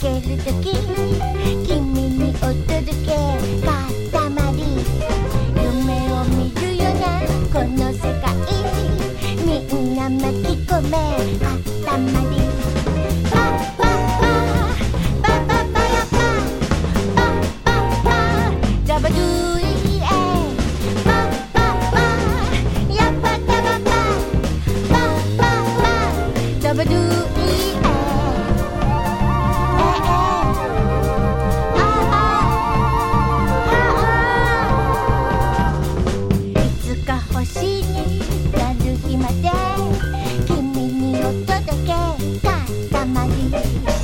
けるとき」「君にお届けかたまり」「夢を見るよなこの世界」「みんな巻き込めかたまり」「パパパパパパやパパパパラバドゥイ」Dabadoo 抹均